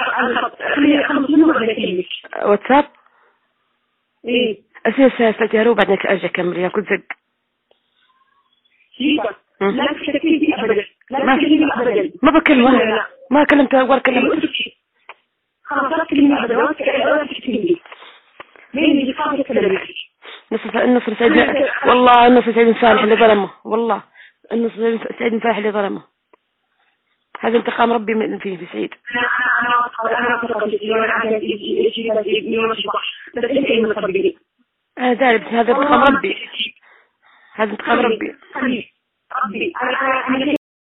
على الخط. خليني منه وبعدين أكلمك. واتساب؟ إيه. أسير ساعتها وبعدين ارجع اكمل يا كنت زق. لا تكلمني ابدا. لا ما- تكلمني ابدا. ما بكلم لا، ولا لا. ما كلمت ولا كلمت أيوة، خلاص لا تكلمني ابدا. ولا تكلمني مين اللي صار يتكلم نصر النصر سعيد. والله النصر سعيد صالح اللي ظلمه. والله. النصر سعيد صالح اللي ظلمه. هذا انتقام ربي من فيه في سعيد أنا أنا أنا بس هذا انتقام ربي هذا انتقام ربي